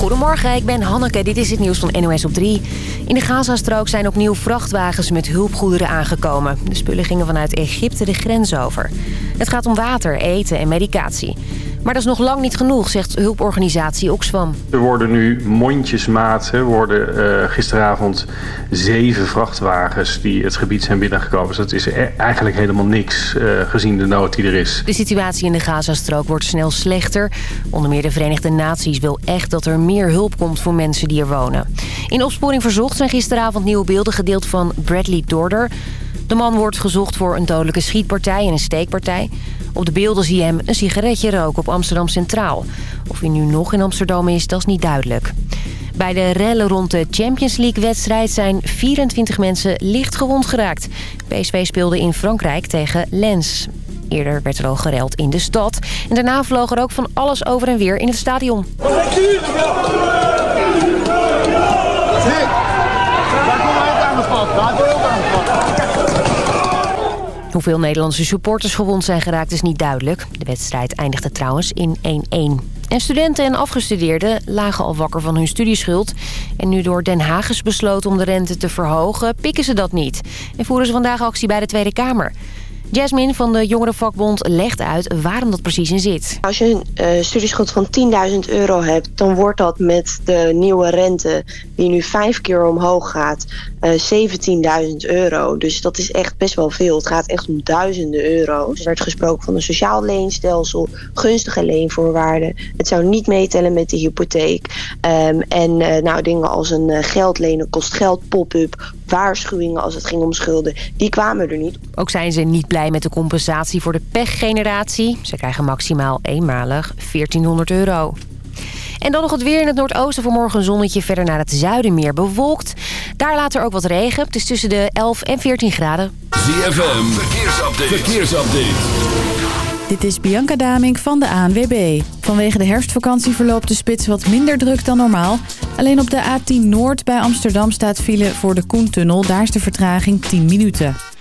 Goedemorgen, ik ben Hanneke. Dit is het nieuws van NOS op 3. In de Gazastrook zijn opnieuw vrachtwagens met hulpgoederen aangekomen. De spullen gingen vanuit Egypte de grens over. Het gaat om water, eten en medicatie. Maar dat is nog lang niet genoeg, zegt hulporganisatie Oxfam. Er worden nu mondjesmaat. Er worden uh, gisteravond zeven vrachtwagens die het gebied zijn binnengekomen. Dus dat is e- eigenlijk helemaal niks uh, gezien de nood die er is. De situatie in de Gazastrook wordt snel slechter. Onder meer de Verenigde Naties wil echt dat er meer hulp komt voor mensen die er wonen. In Opsporing Verzocht zijn gisteravond nieuwe beelden gedeeld van Bradley Dorder... De man wordt gezocht voor een dodelijke schietpartij en een steekpartij. Op de beelden zie je hem een sigaretje roken op Amsterdam Centraal. Of hij nu nog in Amsterdam is, dat is niet duidelijk. Bij de rellen rond de Champions League-wedstrijd zijn 24 mensen licht gewond geraakt. PSV speelde in Frankrijk tegen Lens. Eerder werd er al gereld in de stad. En daarna vloog er ook van alles over en weer in het stadion. Hoeveel Nederlandse supporters gewond zijn geraakt is niet duidelijk. De wedstrijd eindigde trouwens in 1-1. En studenten en afgestudeerden lagen al wakker van hun studieschuld. En nu door Den Haag is besloten om de rente te verhogen, pikken ze dat niet. En voeren ze vandaag actie bij de Tweede Kamer. Jasmine van de Jongerenvakbond legt uit waarom dat precies in zit. Als je een uh, studieschuld van 10.000 euro hebt... dan wordt dat met de nieuwe rente die nu vijf keer omhoog gaat... Uh, 17.000 euro. Dus dat is echt best wel veel. Het gaat echt om duizenden euro's. Er werd gesproken van een sociaal leenstelsel, gunstige leenvoorwaarden. Het zou niet meetellen met de hypotheek. Um, en uh, nou, dingen als een uh, geld lenen kost geld pop-up waarschuwingen als het ging om schulden, die kwamen er niet. Ook zijn ze niet blij met de compensatie voor de pechgeneratie. Ze krijgen maximaal eenmalig 1400 euro. En dan nog het weer in het noordoosten. Vanmorgen een zonnetje verder naar het zuiden meer bewolkt. Daar later ook wat regen. Het is tussen de 11 en 14 graden. ZFM, verkeersupdate. verkeersupdate. Dit is Bianca Damink van de ANWB. Vanwege de herfstvakantie verloopt de spits wat minder druk dan normaal. Alleen op de A10 Noord bij Amsterdam staat file voor de Koentunnel. Daar is de vertraging 10 minuten.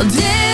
Well,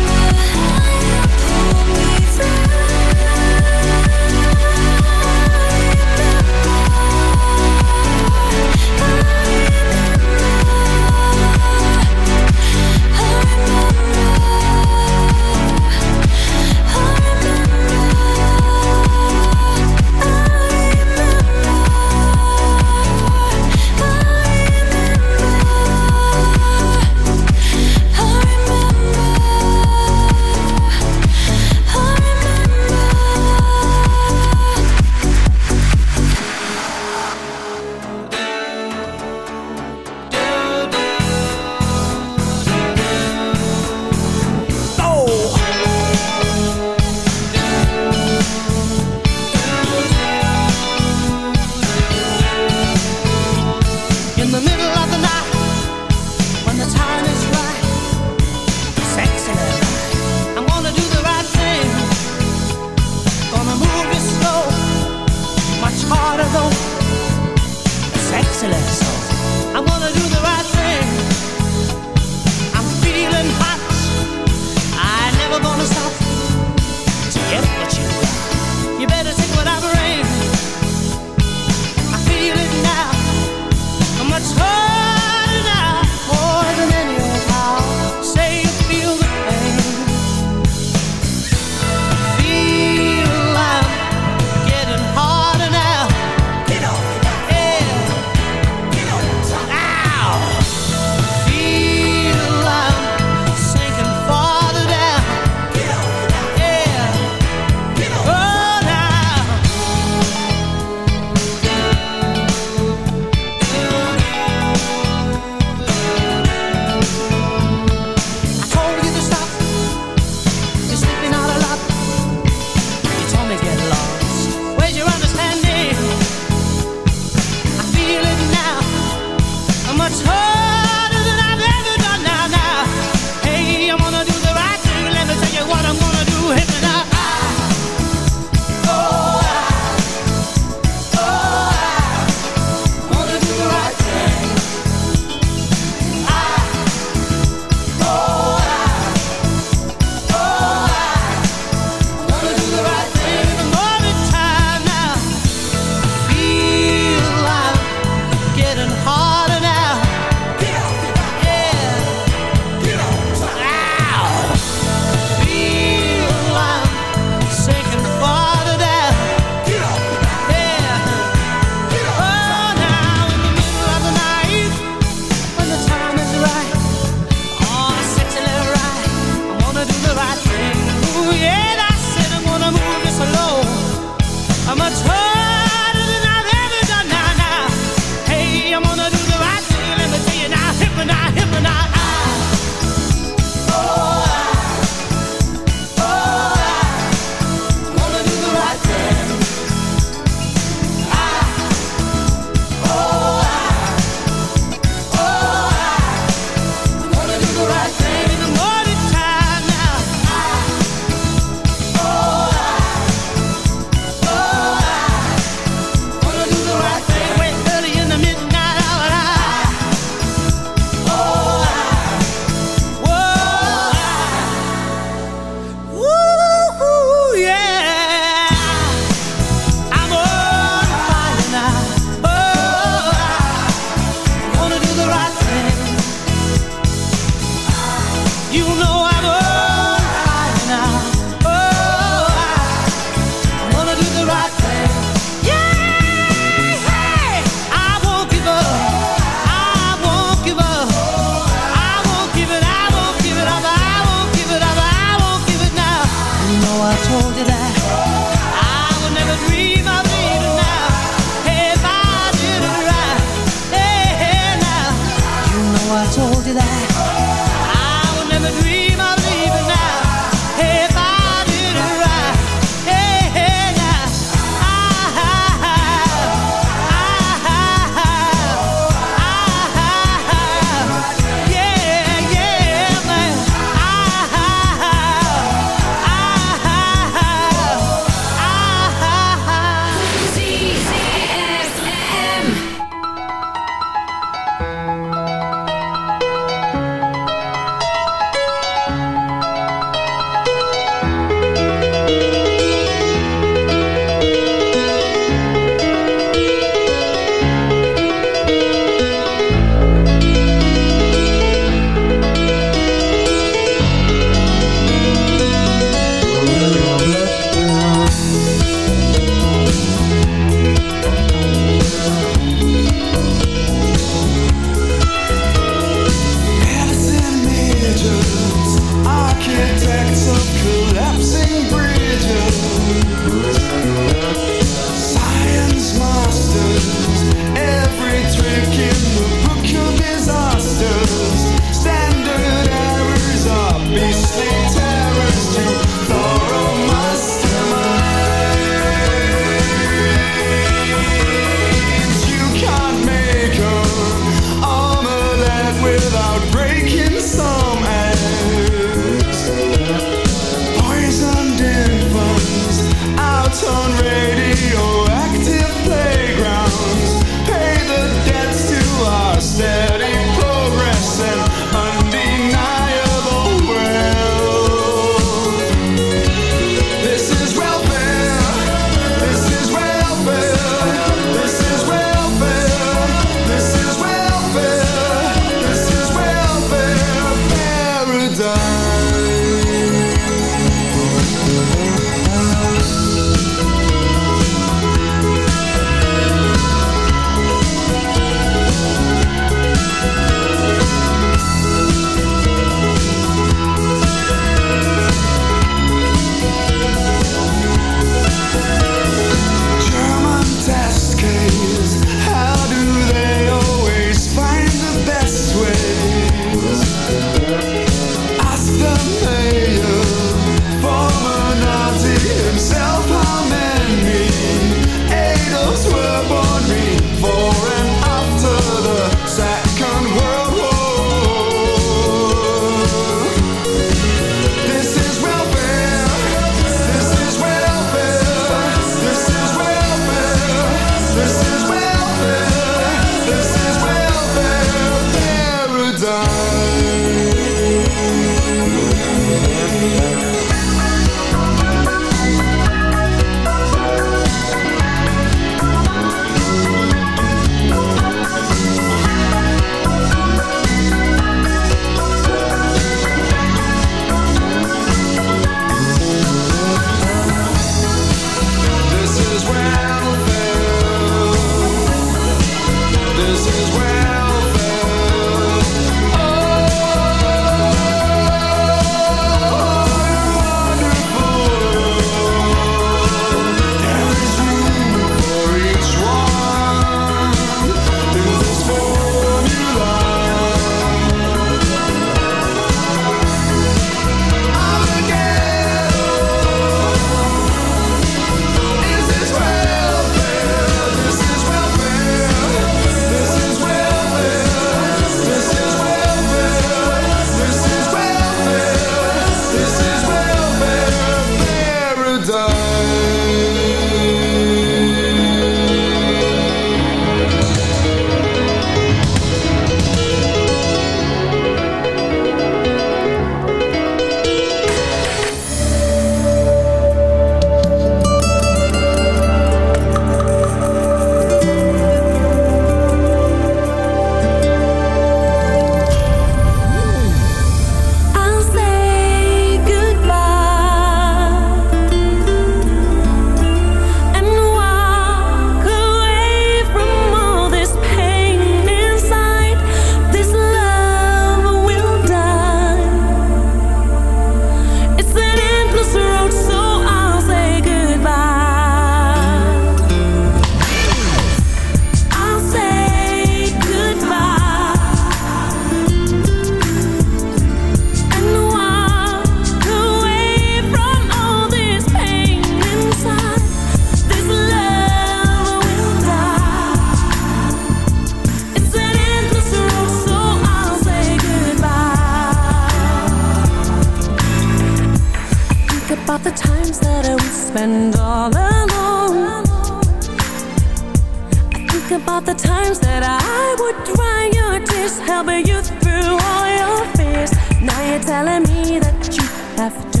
about the times that I would dry your tears Helping you through all your fears. Now you're telling me that you have to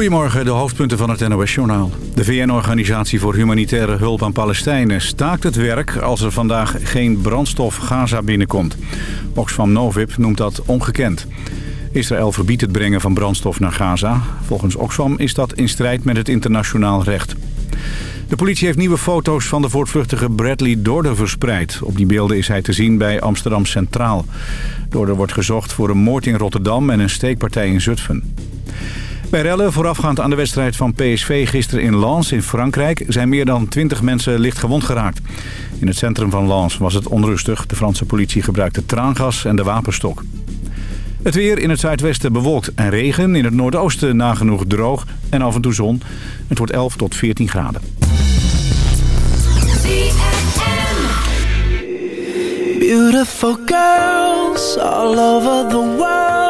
Goedemorgen, de hoofdpunten van het NOS-journaal. De VN-organisatie voor Humanitaire Hulp aan Palestijnen staakt het werk... als er vandaag geen brandstof Gaza binnenkomt. Oxfam Novib noemt dat ongekend. Israël verbiedt het brengen van brandstof naar Gaza. Volgens Oxfam is dat in strijd met het internationaal recht. De politie heeft nieuwe foto's van de voortvluchtige Bradley Dorder verspreid. Op die beelden is hij te zien bij Amsterdam Centraal. Dorder wordt gezocht voor een moord in Rotterdam en een steekpartij in Zutphen. Bij rellen voorafgaand aan de wedstrijd van PSV gisteren in Lens in Frankrijk... zijn meer dan 20 mensen licht gewond geraakt. In het centrum van Lens was het onrustig. De Franse politie gebruikte traangas en de wapenstok. Het weer in het zuidwesten bewolkt en regen. In het noordoosten nagenoeg droog en af en toe zon. Het wordt 11 tot 14 graden. Beautiful girls all over the world.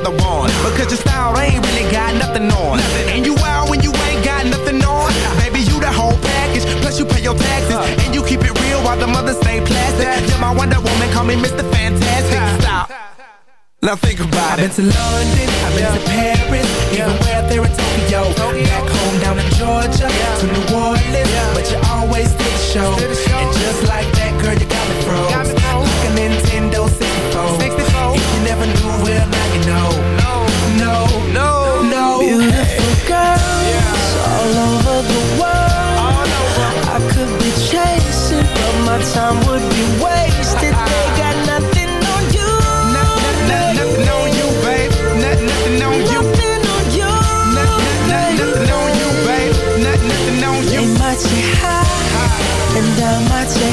Another one. Because your style ain't really got nothing on. And you out when you ain't got nothing on. Baby, you the whole package. Plus you pay your taxes. And you keep it real while the mothers stay plastic. You're my Wonder Woman, call me Mr. Fantastic. Stop. Now think about it. I've been to London, I've been to Paris, even where there in Tokyo. Back home down in Georgia, to New Orleans, but you always did the show. Time would be wasted. They got nothing on you. Nothing on you, babe. Nothing, nothing on you. Nothing on you. Nothing, nothing on you, babe. Nothing, nothing on you. They might say hi, and I might say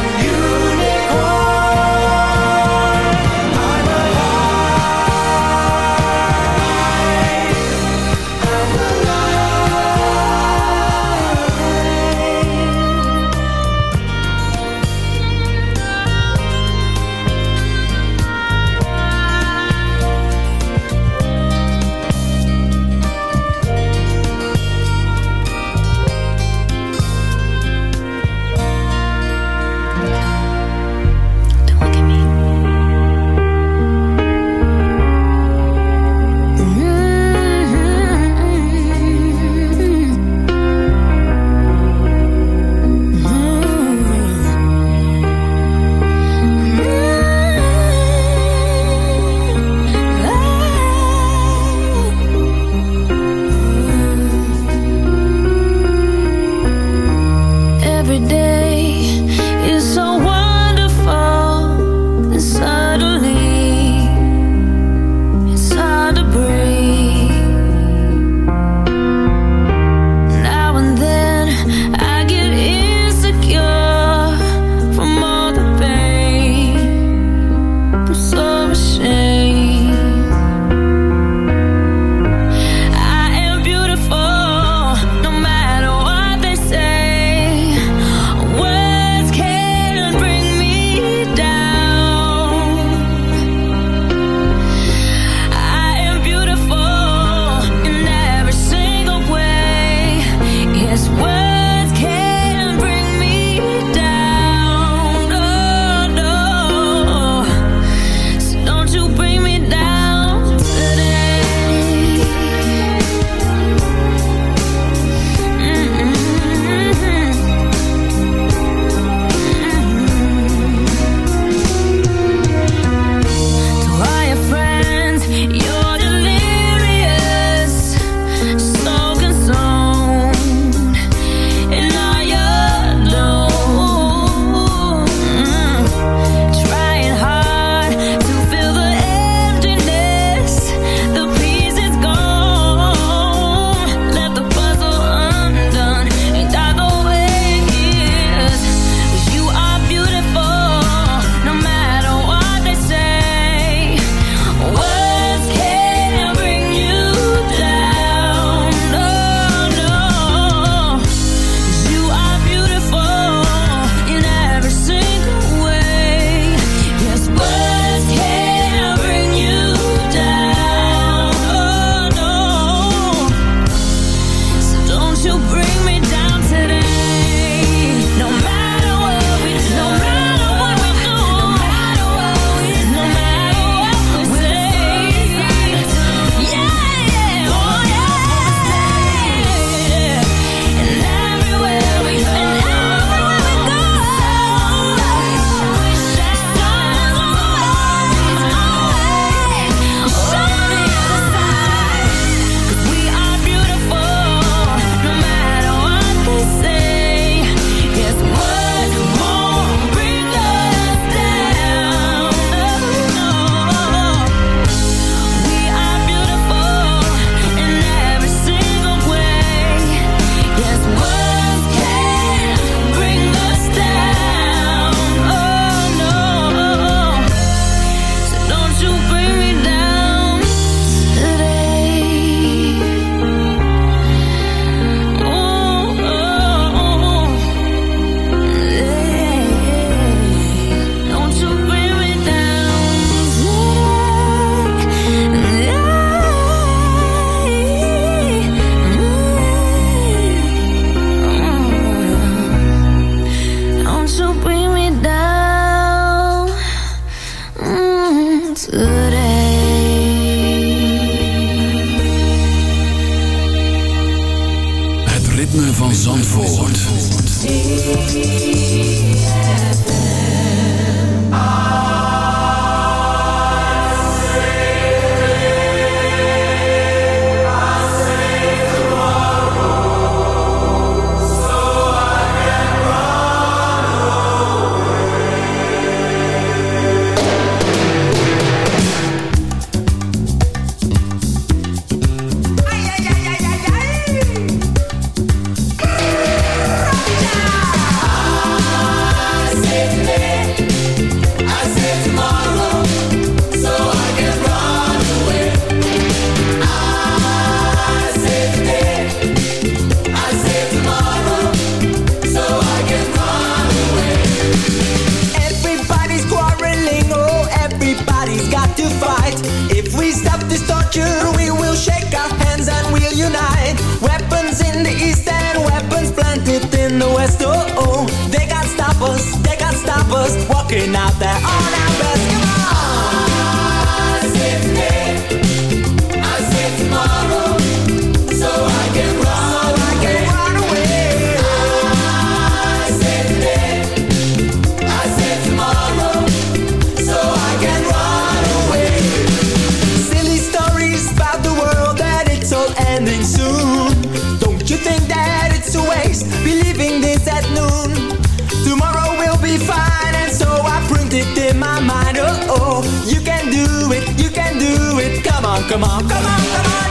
come on, come on.